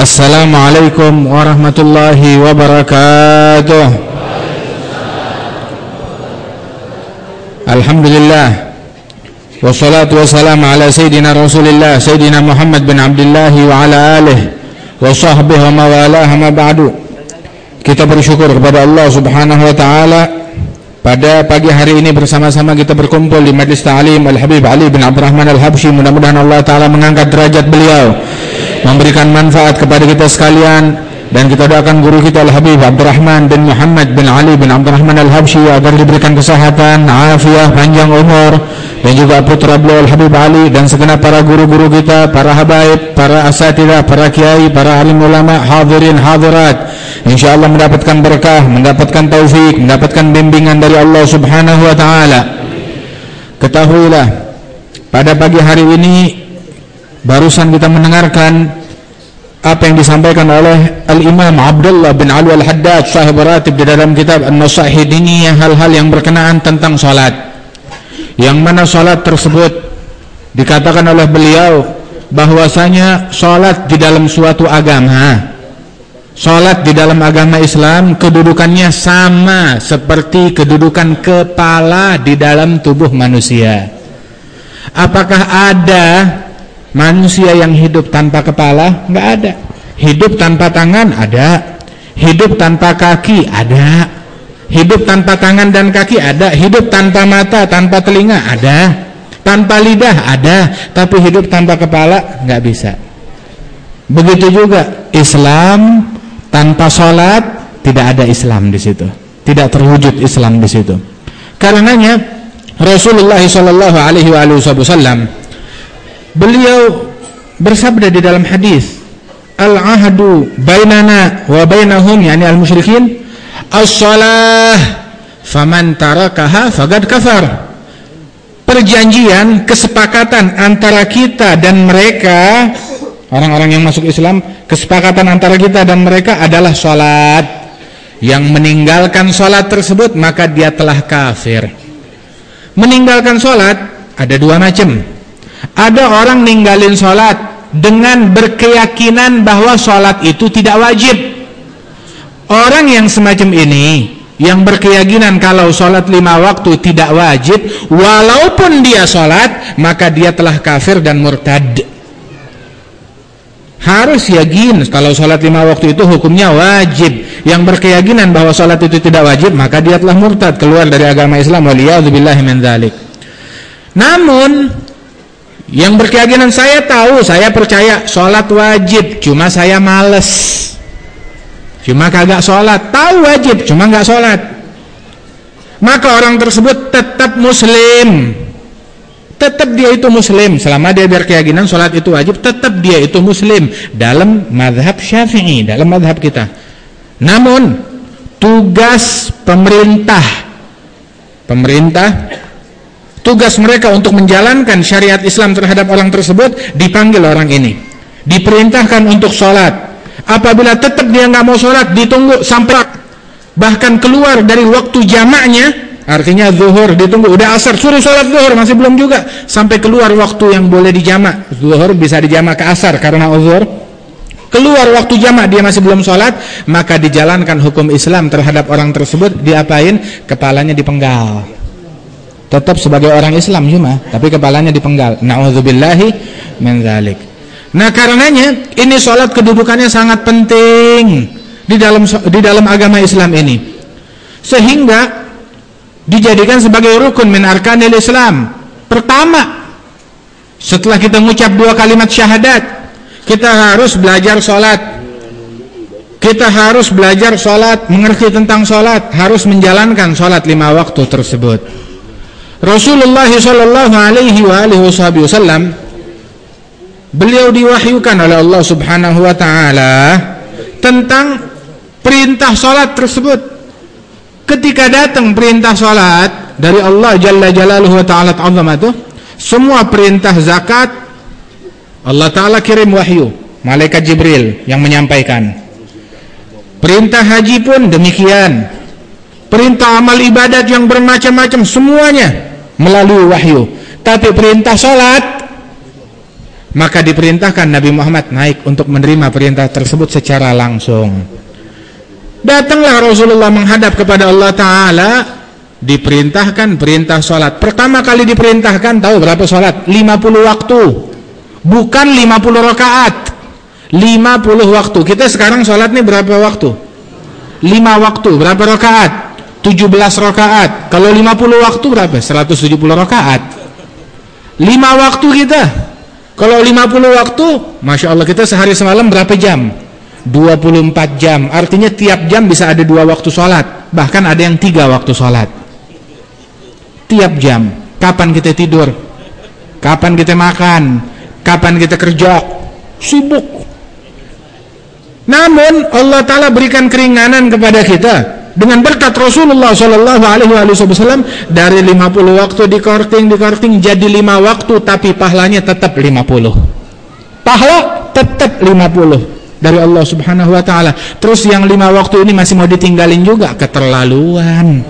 Assalamualaikum warahmatullahi wabarakatuh Alhamdulillah Wassalatu wassalamu ala Sayyidina Rasulillah Sayyidina Muhammad bin Abdullah Wa ala alih Wa sahbihi wa mawalah ma ba'du Kita bersyukur kepada Allah subhanahu wa ta'ala Pada pagi hari ini bersama-sama kita berkumpul di Majlis Ta'alim Al-Habib Ali bin Abdurrahman Al-Habsyi. Mudah-mudahan Allah Ta'ala mengangkat derajat beliau memberikan manfaat kepada kita sekalian dan kita doakan guru kita Al-Habib Abdurrahman bin Muhammad bin Ali bin Abdurrahman Al-Habsyi agar diberikan kesehatan, afiah, panjang umur dan juga putra beliau Al-Habib Ali dan segenap para guru-guru kita, para habaib, para asatidah, para kiai, para alim ulama, hadirin, hadirat insyaallah mendapatkan berkah, mendapatkan taufik, mendapatkan bimbingan dari Allah Subhanahu wa taala. Ketahuilah pada pagi hari ini Barusan kita mendengarkan apa yang disampaikan oleh Al-Imam Abdullah bin Ali Al-Haddad sahib ratib di dalam kitab An-Nasahid ini hal-hal yang berkenaan tentang salat. Yang mana salat tersebut dikatakan oleh beliau bahwasanya salat di dalam suatu agama Salat di dalam agama Islam kedudukannya sama seperti kedudukan kepala di dalam tubuh manusia. Apakah ada Manusia yang hidup tanpa kepala nggak ada. Hidup tanpa tangan ada. Hidup tanpa kaki ada. Hidup tanpa tangan dan kaki ada. Hidup tanpa mata, tanpa telinga ada. Tanpa lidah ada. Tapi hidup tanpa kepala nggak bisa. Begitu juga Islam tanpa sholat tidak ada Islam di situ. Tidak terwujud Islam di situ. Karenanya Rasulullah Shallallahu Alaihi Wasallam Beliau bersabda di dalam hadis, "Al-ahdu bainana wa bainahum yani al-musyrikin as-salah faman tarakaha faqad kafar." Perjanjian, kesepakatan antara kita dan mereka orang-orang yang masuk Islam, kesepakatan antara kita dan mereka adalah salat. Yang meninggalkan salat tersebut maka dia telah kafir. Meninggalkan salat ada dua macam. Ada orang ninggalin sholat dengan berkeyakinan bahwa sholat itu tidak wajib. Orang yang semacam ini yang berkeyakinan kalau sholat lima waktu tidak wajib, walaupun dia sholat, maka dia telah kafir dan murtad. Harus yakin kalau sholat lima waktu itu hukumnya wajib. Yang berkeyakinan bahwa sholat itu tidak wajib, maka dia telah murtad, keluar dari agama Islam. Namun, yang berkeyakinan saya tahu, saya percaya sholat wajib, cuma saya males. Cuma kagak sholat, tahu wajib, cuma nggak sholat. Maka orang tersebut tetap muslim. Tetap dia itu muslim selama dia berkeyakinan sholat itu wajib, tetap dia itu muslim dalam madhab syafi'i, dalam madhab kita. Namun tugas pemerintah, pemerintah tugas mereka untuk menjalankan syariat Islam terhadap orang tersebut dipanggil orang ini. Diperintahkan untuk sholat. Apabila tetap dia nggak mau sholat ditunggu sampai bahkan keluar dari waktu jamaknya artinya zuhur ditunggu. Udah asar suruh sholat zuhur masih belum juga. Sampai keluar waktu yang boleh dijamak. Zuhur bisa dijamak ke asar karena zuhur. Keluar waktu jamak dia masih belum sholat maka dijalankan hukum Islam terhadap orang tersebut. Diapain? Kepalanya dipenggal tetap sebagai orang Islam cuma tapi kepalanya dipenggal. Naudzubillahi min dzalik nah karenanya ini sholat kedudukannya sangat penting di dalam di dalam agama Islam ini. Sehingga dijadikan sebagai rukun min arkanil Islam. Pertama setelah kita mengucap dua kalimat syahadat kita harus belajar sholat. Kita harus belajar sholat mengerti tentang sholat harus menjalankan sholat lima waktu tersebut Rasulullah sallallahu alaihi wasallam beliau diwahyukan oleh Allah Subhanahu wa taala tentang perintah salat tersebut. Ketika datang perintah salat dari Allah Jalla Jalaluhu wa taala ta'azzamatu, semua perintah zakat Allah taala kirim wahyu, malaikat Jibril yang menyampaikan. Perintah haji pun demikian. Perintah amal ibadat yang bermacam-macam semuanya melalui wahyu. Tapi perintah sholat Maka diperintahkan Nabi Muhammad naik untuk menerima perintah tersebut secara langsung. Datanglah Rasulullah menghadap kepada Allah Ta'ala Diperintahkan perintah sholat Pertama kali diperintahkan tahu berapa sholat? 50 waktu Bukan 50 rakaat 50 waktu Kita sekarang sholat nih berapa waktu? 5 waktu Berapa rakaat? 17 rakaat. Kalau 50 waktu berapa? 170 rakaat. 5 waktu kita. Kalau 50 waktu Masya Allah kita sehari semalam berapa jam? 24 jam. Artinya tiap jam bisa ada dua waktu sholat. Bahkan ada yang tiga waktu sholat. Tiap jam. Kapan kita tidur? Kapan kita makan? Kapan kita kerja sibuk. Namun Allah Ta'ala berikan keringanan kepada kita dengan berkat Rasulullah Shallallahu Alaihi Wasallam dari 50 waktu di korting di korting jadi 5 waktu tapi pahalanya tetap 50 pahala tetap 50 dari Allah Subhanahu wa taala. Terus yang lima waktu ini masih mau ditinggalin juga keterlaluan.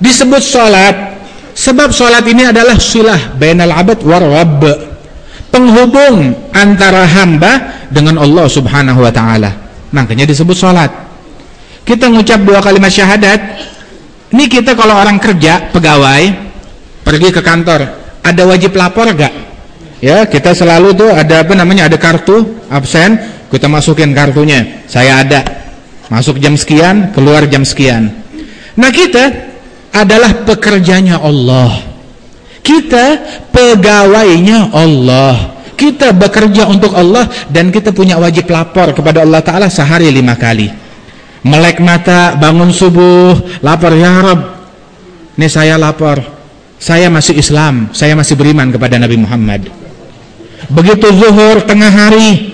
Disebut salat sebab salat ini adalah silah bainal abad war rabb. Penghubung antara hamba dengan Allah Subhanahu wa taala. Makanya disebut salat. Kita ngucap dua kalimat syahadat. Ini kita kalau orang kerja, pegawai, pergi ke kantor, ada wajib lapor gak? ya kita selalu tuh ada apa namanya ada kartu absen kita masukin kartunya. Saya ada. Masuk jam sekian keluar jam sekian. Nah kita adalah pekerjanya Allah. Kita pegawainya Allah. Kita bekerja untuk Allah dan kita punya wajib lapor kepada Allah Ta'ala sehari lima kali melek mata bangun subuh. Lapor ya Rab ini saya lapor saya masih Islam. Saya masih beriman kepada Nabi Muhammad. Begitu zuhur tengah hari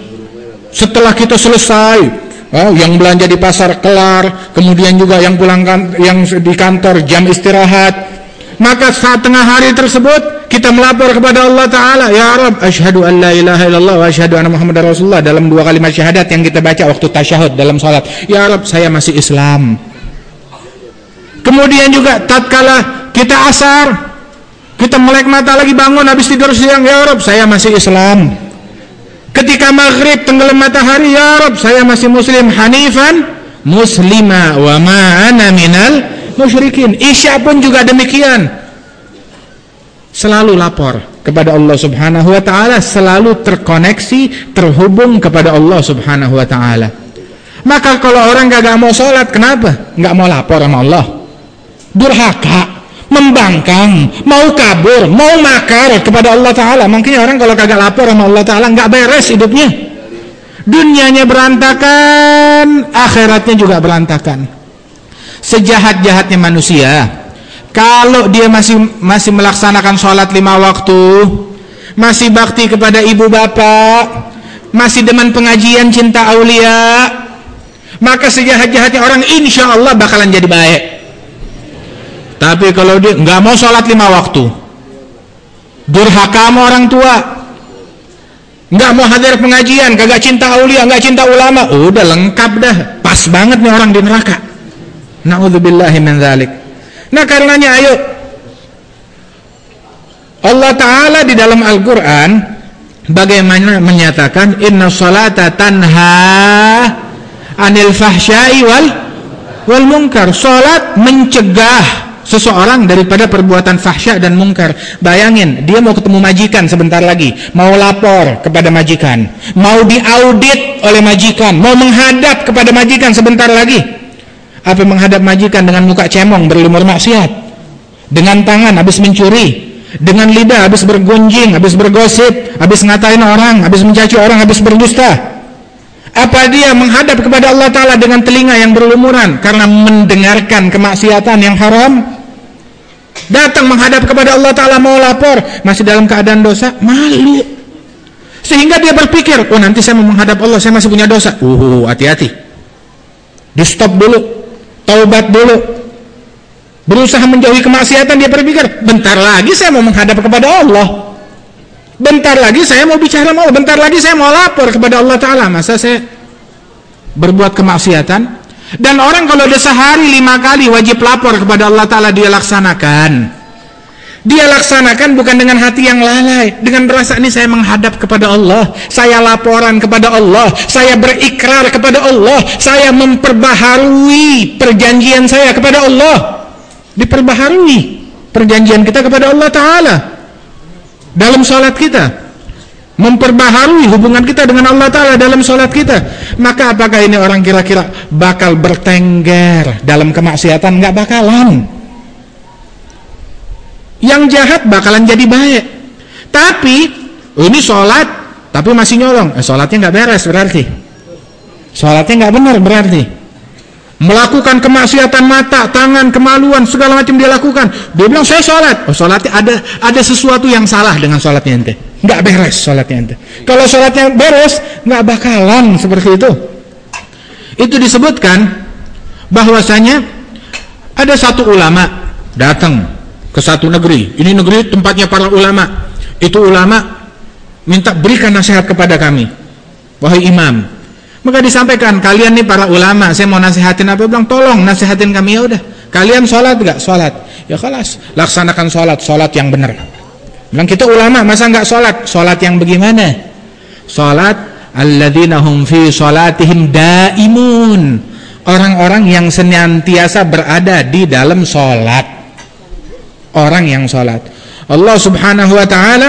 setelah kita selesai oh, yang belanja di pasar kelar kemudian juga yang pulang kan, yang di kantor jam istirahat maka saat tengah hari tersebut kita melapor kepada Allah Ta'ala Ya Rab, ashadu an la ilaha illallah wa ashadu anna Muhammad Rasulullah dalam dua kalimat syahadat yang kita baca waktu tasyahud dalam salat Ya Rab, saya masih Islam kemudian juga tatkala kita asar kita melek mata lagi bangun habis tidur siang, ya Rob, saya masih Islam. Ketika maghrib tenggelam matahari, ya Rob, saya masih Muslim Hanifan, Muslima wa ma'ana minal musyrikin. Isya pun juga demikian. Selalu lapor kepada Allah Subhanahu wa taala, selalu terkoneksi, terhubung kepada Allah Subhanahu wa taala. Maka kalau orang gak mau sholat, kenapa? Gak mau lapor sama Allah. Durhaka membangkang, mau kabur, mau makar kepada Allah Ta'ala. Makanya orang kalau kagak lapor sama Allah Ta'ala nggak beres hidupnya. Dunianya berantakan, akhiratnya juga berantakan. Sejahat-jahatnya manusia, kalau dia masih masih melaksanakan sholat lima waktu, masih bakti kepada ibu bapak, masih demen pengajian cinta aulia, maka sejahat-jahatnya orang insya Allah bakalan jadi baik. Tapi kalau dia nggak mau sholat lima waktu, durhaka sama orang tua, nggak mau hadir pengajian, kagak cinta aulia, nggak cinta ulama, udah lengkap dah, pas banget nih orang di neraka. Nauzubillahi min dzalik. Nah karenanya ayo Allah Ta'ala di dalam Al-Quran bagaimana menyatakan inna salata tanha anil fahsyai wal wal munkar salat mencegah seseorang daripada perbuatan fahsya dan mungkar. Bayangin, dia mau ketemu majikan sebentar lagi, mau lapor kepada majikan, mau diaudit oleh majikan, mau menghadap kepada majikan sebentar lagi. Apa menghadap majikan dengan muka cemong berlumur maksiat? Dengan tangan habis mencuri, dengan lidah habis bergunjing, habis bergosip, habis ngatain orang, habis mencaci orang, habis berdusta. Apa dia menghadap kepada Allah Ta'ala dengan telinga yang berlumuran karena mendengarkan kemaksiatan yang haram? Datang menghadap kepada Allah Ta'ala mau lapor. Masih dalam keadaan dosa. Malu. Sehingga dia berpikir. Oh nanti saya mau menghadap Allah. Saya masih punya dosa. Uh, hati-hati. Di stop dulu. Taubat dulu. Berusaha menjauhi kemaksiatan. Dia berpikir. Bentar lagi saya mau menghadap kepada Allah. Bentar lagi saya mau bicara mau. Bentar lagi saya mau lapor kepada Allah Ta'ala. Masa saya berbuat kemaksiatan dan orang kalau udah sehari lima kali wajib lapor kepada Allah Ta'ala dia laksanakan. Dia laksanakan bukan dengan hati yang lalai, dengan rasa ini saya menghadap kepada Allah, saya laporan kepada Allah, saya berikrar kepada Allah, saya memperbaharui perjanjian saya kepada Allah. Diperbaharui perjanjian kita kepada Allah taala dalam salat kita. Memperbaharui hubungan kita dengan Allah taala dalam salat kita. Maka apakah ini orang kira-kira bakal bertengger dalam kemaksiatan? Enggak bakalan yang jahat bakalan jadi baik. Tapi ini sholat, tapi masih nyolong. Eh, sholatnya nggak beres berarti. Sholatnya nggak benar berarti. Melakukan kemaksiatan mata, tangan, kemaluan, segala macam dia lakukan. Dia bilang saya sholat. Oh sholatnya ada ada sesuatu yang salah dengan sholatnya ente. Nggak beres sholatnya ente. Kalau sholatnya beres, nggak bakalan seperti itu. Itu disebutkan bahwasanya ada satu ulama datang ke satu negeri. Ini negeri tempatnya para ulama. Itu ulama minta berikan nasihat kepada kami. Wahai imam. Maka disampaikan, kalian nih para ulama, saya mau nasihatin apa? Bilang, tolong nasihatin kami ya udah. Kalian sholat gak? Sholat. Ya kelas, laksanakan sholat, sholat yang benar. Bilang kita ulama, masa nggak sholat? Sholat yang bagaimana? Sholat alladzina hum fi sholatihim daimun. Orang-orang yang senantiasa berada di dalam sholat orang yang salat. Allah Subhanahu wa taala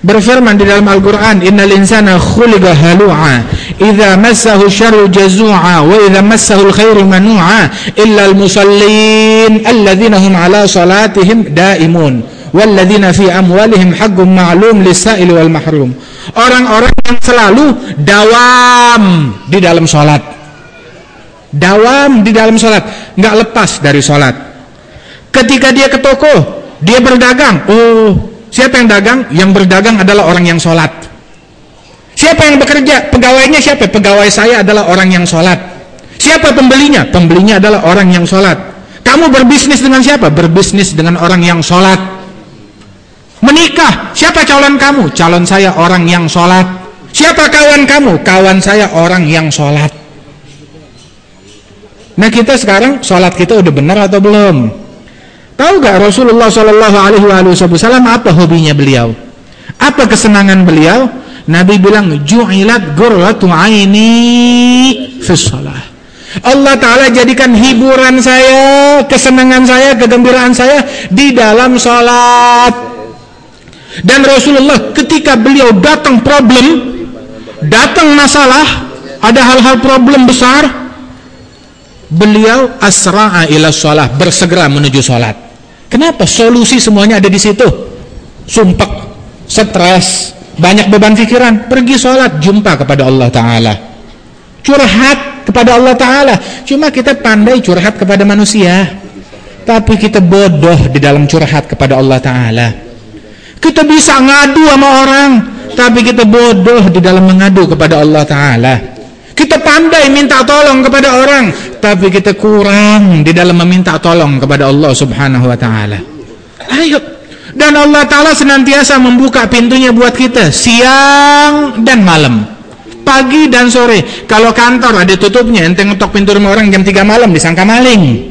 berfirman di dalam Al-Qur'an, "Innal insana khuliqa halu'a, idza massahu syarru jazu'a wa idza massahu al-khairu manu'a, illa al-musallin alladzina hum 'ala salatihim daimun, walladzina fi amwalihim haqqun ma'lum lis-sa'ili wal mahrum." Orang-orang yang selalu dawam di dalam salat. Dawam di dalam salat, enggak lepas dari salat. Ketika dia ke toko, dia berdagang. Oh, siapa yang dagang? Yang berdagang adalah orang yang sholat. Siapa yang bekerja? Pegawainya siapa? Pegawai saya adalah orang yang sholat. Siapa pembelinya? Pembelinya adalah orang yang sholat. Kamu berbisnis dengan siapa? Berbisnis dengan orang yang sholat. Menikah, siapa calon kamu? Calon saya orang yang sholat. Siapa kawan kamu? Kawan saya orang yang sholat. Nah kita sekarang sholat kita udah benar atau belum? Tahu gak Rasulullah Shallallahu Alaihi Wasallam apa hobinya beliau? Apa kesenangan beliau? Nabi bilang ju'ilat gurratu aini fi Allah Ta'ala jadikan hiburan saya, kesenangan saya, kegembiraan saya di dalam sholat. Dan Rasulullah ketika beliau datang problem, datang masalah, ada hal-hal problem besar, beliau asra'a ila sholat, bersegera menuju sholat. Kenapa? Solusi semuanya ada di situ. Sumpek, stres, banyak beban pikiran. Pergi sholat, jumpa kepada Allah Ta'ala. Curhat kepada Allah Ta'ala. Cuma kita pandai curhat kepada manusia. Tapi kita bodoh di dalam curhat kepada Allah Ta'ala. Kita bisa ngadu sama orang. Tapi kita bodoh di dalam mengadu kepada Allah Ta'ala. Kita pandai minta tolong kepada orang, tapi kita kurang di dalam meminta tolong kepada Allah Subhanahu wa taala. Ayo. Dan Allah taala senantiasa membuka pintunya buat kita siang dan malam. Pagi dan sore. Kalau kantor ada tutupnya, ente ngetok pintu rumah orang jam 3 malam disangka maling.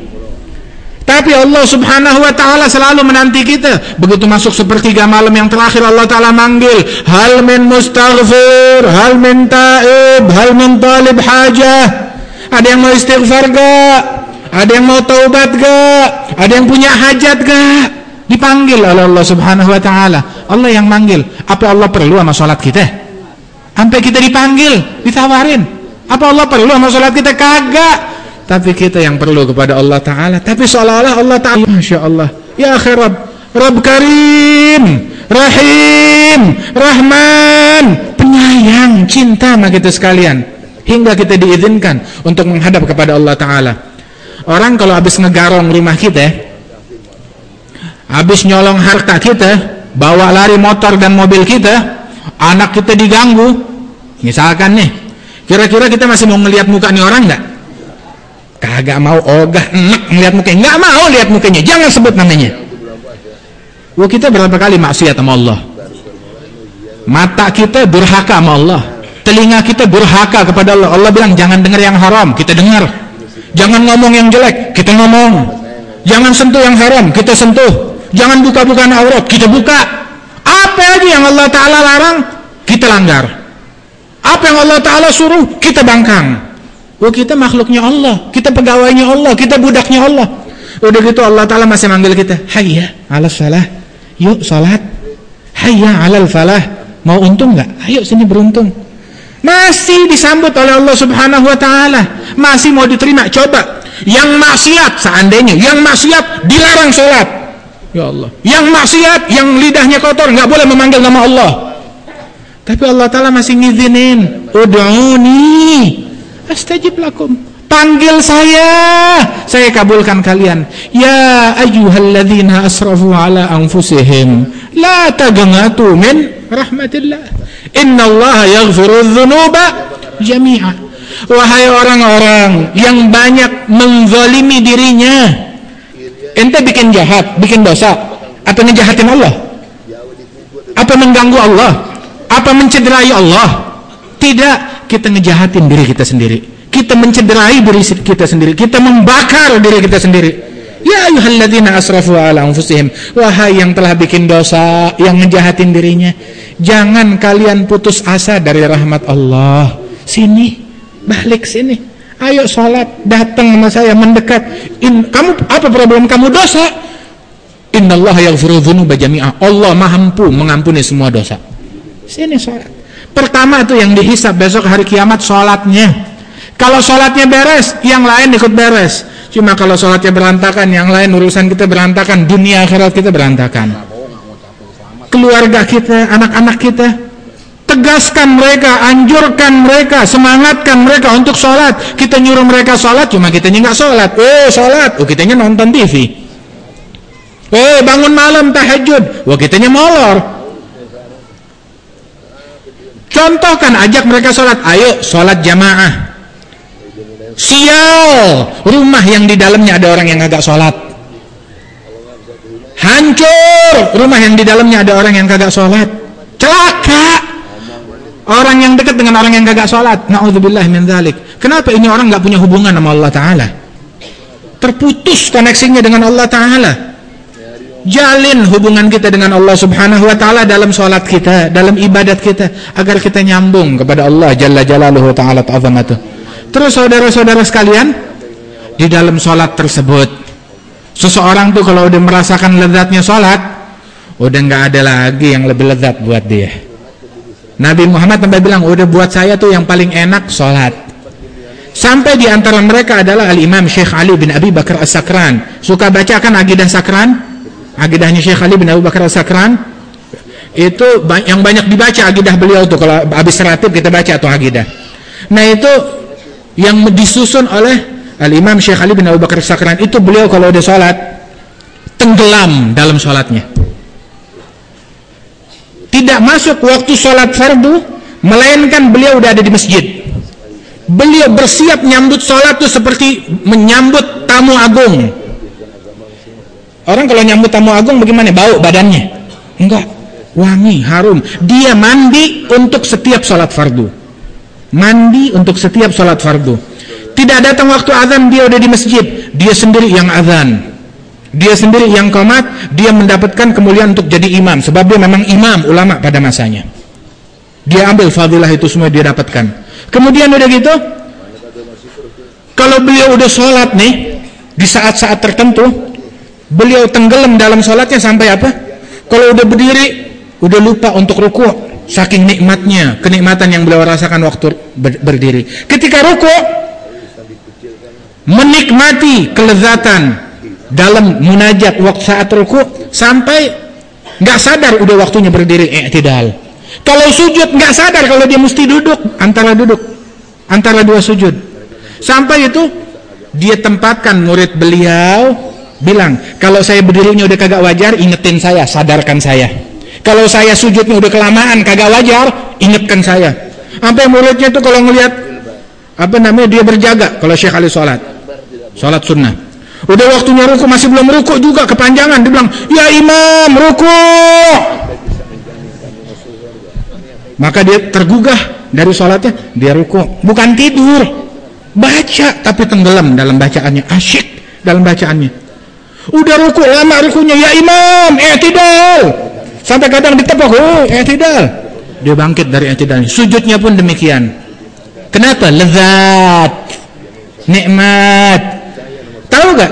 Tapi Allah subhanahu wa ta'ala selalu menanti kita. Begitu masuk sepertiga malam yang terakhir Allah ta'ala manggil. Hal min mustaghfir, hal min ta'ib, hal min talib hajah. Ada yang mau istighfar gak? Ada yang mau taubat gak? Ada yang punya hajat gak? Dipanggil oleh Allah subhanahu wa ta'ala. Allah yang manggil. Apa Allah perlu sama sholat kita? Sampai kita dipanggil, ditawarin. Apa Allah perlu sama sholat kita? Kagak tapi kita yang perlu kepada Allah Ta'ala. Tapi seolah-olah Allah Ta'ala. Masya Allah. Ya akhirab Rabb Karim. Rahim. Rahman. Penyayang cinta sama kita sekalian. Hingga kita diizinkan untuk menghadap kepada Allah Ta'ala. Orang kalau habis ngegarong rumah kita habis nyolong harta kita bawa lari motor dan mobil kita anak kita diganggu. Misalkan nih kira-kira kita masih mau ngelihat muka nih orang nggak kagak mau ogah enak melihat mukanya. Nggak mau lihat mukanya. Jangan sebut namanya. Wah kita berapa kali maksiat sama Allah? Mata kita durhaka sama Allah. Telinga kita durhaka kepada Allah. Allah bilang jangan dengar yang haram. Kita dengar jangan ngomong yang jelek. Kita ngomong. Jangan sentuh yang haram. Kita sentuh. Jangan buka-bukaan aurat, kita buka. Apa aja yang Allah Ta'ala larang, kita langgar. Apa yang Allah Ta'ala suruh, kita bangkang. Oh kita makhluknya Allah, kita pegawainya Allah, kita budaknya Allah. Udah gitu Allah Ta'ala masih manggil kita, Hayya ala salah, yuk salat. Hayya alal falah, mau untung nggak? Ayo sini beruntung. Masih disambut oleh Allah Subhanahu Wa Ta'ala, masih mau diterima. Coba, yang maksiat seandainya, yang maksiat dilarang sholat. Ya Allah. Yang maksiat, yang lidahnya kotor, nggak boleh memanggil nama Allah. Tapi Allah Ta'ala masih ngizinin, Udu'uni astajib lakum. Panggil saya. Saya kabulkan kalian. Ya ayyuhalladzina asrafu ala anfusihim. La taghnatu min rahmatillah. Innallaha yaghfiru dzunuba jami'a. Wahai orang-orang yang banyak menzalimi dirinya. Ente bikin jahat bikin dosa. Atau ngejahatin Allah? Apa mengganggu Allah? Apa mencederai Allah? Tidak kita ngejahatin diri kita sendiri. Kita mencederai diri kita sendiri. Kita membakar diri kita sendiri. Ya ayuhalladzina asrafu ala anfusihim. Wahai yang telah bikin dosa, yang ngejahatin dirinya. Jangan kalian putus asa dari rahmat Allah. Sini, balik sini. Ayo sholat, datang sama saya, mendekat. In, kamu apa problem kamu dosa? Innallaha yaghfiru dzunuba jami'a. Allah mampu mengampuni semua dosa. Sini sholat. Pertama itu yang dihisap besok hari kiamat sholatnya. Kalau sholatnya beres, yang lain ikut beres. Cuma kalau sholatnya berantakan, yang lain urusan kita berantakan, dunia akhirat kita berantakan. Keluarga kita, anak-anak kita, tegaskan mereka, anjurkan mereka, semangatkan mereka untuk sholat. Kita nyuruh mereka sholat, cuma kita nggak sholat. Oh sholat, oh kitanya nonton TV. Eh bangun malam tahajud, wah kitanya molor. Contohkan ajak mereka sholat. Ayo sholat jamaah. Sial. Rumah yang di dalamnya ada orang yang agak sholat. Hancur. Rumah yang di dalamnya ada orang yang kagak sholat. Celaka. Orang yang dekat dengan orang yang kagak sholat. Na'udzubillah min dhalik. Kenapa ini orang nggak punya hubungan sama Allah Ta'ala? Terputus koneksinya dengan Allah Ta'ala jalin hubungan kita dengan Allah Subhanahu wa taala dalam salat kita, dalam ibadat kita agar kita nyambung kepada Allah Jalla Jalaluhu taala ta'zamatu. Terus saudara-saudara sekalian, di dalam salat tersebut seseorang tuh kalau udah merasakan lezatnya salat, udah nggak ada lagi yang lebih lezat buat dia. Nabi Muhammad sampai bilang, udah buat saya tuh yang paling enak salat. Sampai di antara mereka adalah Al-Imam Syekh Ali bin Abi Bakar As-Sakran. Suka bacakan Aqidah Sakran? Agidahnya Syekh Ali bin Abu Bakar Al-Sakran itu yang banyak dibaca agidah beliau tuh kalau habis ratib kita baca atau agidah. Nah itu yang disusun oleh Al-Imam Syekh Ali bin Abu Bakar Al-Sakran itu beliau kalau udah sholat tenggelam dalam sholatnya. Tidak masuk waktu sholat fardu melainkan beliau udah ada di masjid. Beliau bersiap nyambut sholat tuh seperti menyambut tamu agung Orang kalau nyambut tamu agung bagaimana? Bau badannya? Enggak. Wangi, harum. Dia mandi untuk setiap sholat fardu. Mandi untuk setiap sholat fardu. Tidak datang waktu azan dia udah di masjid. Dia sendiri yang azan. Dia sendiri yang komat. Dia mendapatkan kemuliaan untuk jadi imam. Sebab dia memang imam ulama pada masanya. Dia ambil fadilah itu semua dia dapatkan. Kemudian udah gitu. Kalau beliau udah sholat nih. Di saat-saat tertentu beliau tenggelam dalam sholatnya sampai apa? Kalau udah berdiri, udah lupa untuk ruku, saking nikmatnya, kenikmatan yang beliau rasakan waktu berdiri. Ketika ruku, menikmati kelezatan dalam munajat waktu saat ruku sampai nggak sadar udah waktunya berdiri i'tidal. Kalau sujud nggak sadar kalau dia mesti duduk antara duduk antara dua sujud. Sampai itu dia tempatkan murid beliau bilang kalau saya berdirinya udah kagak wajar ingetin saya sadarkan saya. Kalau saya sujudnya udah kelamaan kagak wajar ingetkan saya. Sampai muridnya tuh kalau ngelihat apa namanya dia berjaga kalau Syekh Ali sholat. Sholat sunnah. Udah waktunya ruku masih belum ruku juga kepanjangan. Dia bilang ya imam ruku. Maka dia tergugah dari sholatnya dia ruku. Bukan tidur baca tapi tenggelam dalam bacaannya. Asyik dalam bacaannya Udah ruku lama rukunya, ya imam, i'tidal. Sampai kadang ditepuk, oh, i'tidal. Dia bangkit dari i'tidal. Sujudnya pun demikian. Kenapa? Lezat. Nikmat. Tahu gak?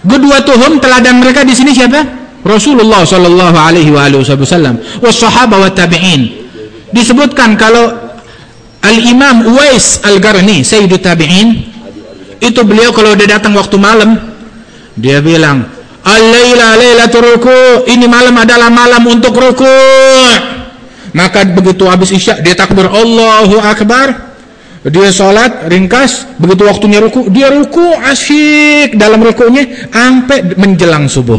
Kedua tuhum teladan mereka di sini siapa? Rasulullah sallallahu alaihi wasallam, wa tabi'in. Disebutkan kalau Al-Imam Uwais Al-Garni, Sayyidut Tabi'in, itu beliau kalau dia datang waktu malam, dia bilang, Al-Laila Lailatul Ruku, ini malam adalah malam untuk ruku. Maka begitu habis Isya, dia takbir Allahu Akbar, dia sholat ringkas begitu waktunya ruku dia ruku asyik dalam rukunya sampai menjelang subuh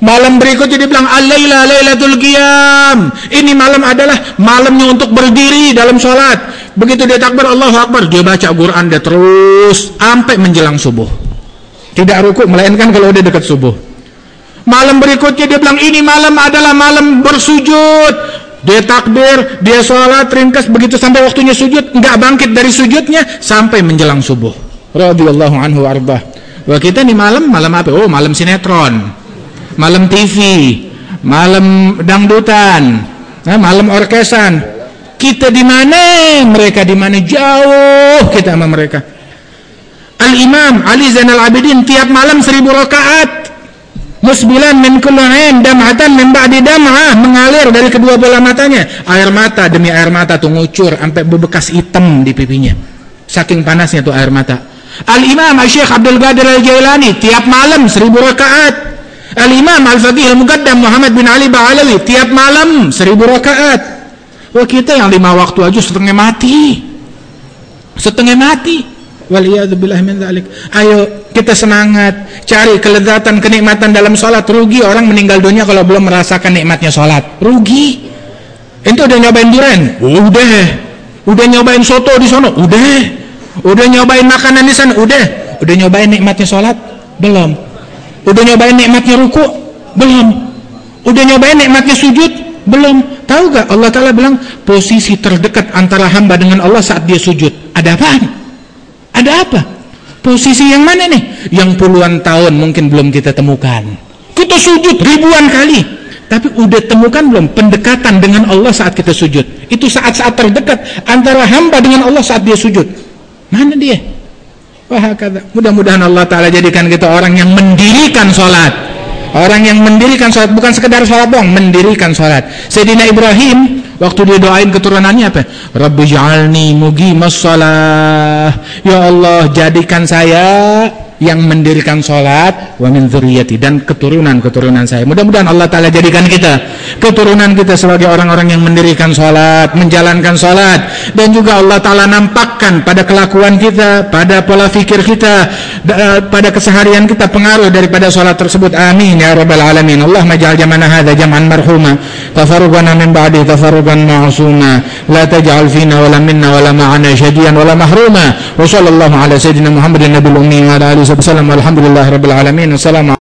Malam berikutnya dia bilang Al-Laila Lailatul Qiyam. Ini malam adalah malamnya untuk berdiri dalam sholat. Begitu dia takbir Allahu Akbar, dia baca Quran dia terus sampai menjelang subuh. Tidak ruku melainkan kalau dia dekat subuh. Malam berikutnya dia bilang ini malam adalah malam bersujud. Dia takbir, dia sholat ringkas begitu sampai waktunya sujud, nggak bangkit dari sujudnya sampai menjelang subuh. Radhiyallahu anhu arba. Wah kita nih malam malam apa? Oh malam sinetron malam TV, malam dangdutan, nah, malam orkesan. Kita di mana? Mereka di mana? Jauh kita sama mereka. Al Imam Ali Zainal Abidin tiap malam seribu rakaat. Musbilan min dam'atan min ba'di dam'ah mengalir dari kedua bola matanya. Air mata demi air mata tuh ngucur sampai bebekas hitam di pipinya. Saking panasnya tuh air mata. Al Imam Syekh Abdul Qadir Al Jailani tiap malam seribu rakaat. Al-Imam Al-Faqih Al-Muqaddam Muhammad bin Ali Ba'alawi tiap malam seribu rakaat. Wah kita yang lima waktu aja setengah mati. Setengah mati. Waliyadzubillah min. Ayo kita semangat cari kelezatan kenikmatan dalam sholat. Rugi orang meninggal dunia kalau belum merasakan nikmatnya sholat. Rugi. Itu udah nyobain durian? Udah. Udah nyobain soto di sana? Udah. Udah nyobain makanan di sana? Udah. Udah nyobain nikmatnya sholat? Belum. Udah nyobain nikmatnya ruku? Belum. Udah nyobain nikmatnya sujud? Belum. Tahu gak Allah Ta'ala bilang posisi terdekat antara hamba dengan Allah saat dia sujud. Ada apa? Ada apa? Posisi yang mana nih? Yang puluhan tahun mungkin belum kita temukan. Kita sujud ribuan kali. Tapi udah temukan belum pendekatan dengan Allah saat kita sujud? Itu saat-saat terdekat antara hamba dengan Allah saat dia sujud. Mana dia? Mudah-mudahan Allah Ta'ala jadikan kita orang yang mendirikan sholat. Orang yang mendirikan sholat. Bukan sekedar sholat doang. Mendirikan sholat. Sayyidina Ibrahim. Waktu dia doain keturunannya apa? Rabbi ja'alni mugi sholat. Ya Allah jadikan saya yang mendirikan sholat wa min dzurriyyati dan keturunan-keturunan saya. Mudah-mudahan Allah taala jadikan kita keturunan kita sebagai orang-orang yang mendirikan sholat, menjalankan sholat dan juga Allah taala nampakkan pada kelakuan kita, pada pola fikir kita, eh, pada keseharian kita pengaruh daripada sholat tersebut. Amin ya rabbal alamin. Allah majal jamana hadza jam'an marhuma, tafarruqana min ba'di tafarruqan ma'suma, la taj'al fina wala minna wala ma'ana syadiyan wala mahruma. Wa sallallahu ala sayyidina Muhammadin nabiyil ummi wa ala alihi وصحب وسلم والحمد لله رب العالمين وسلام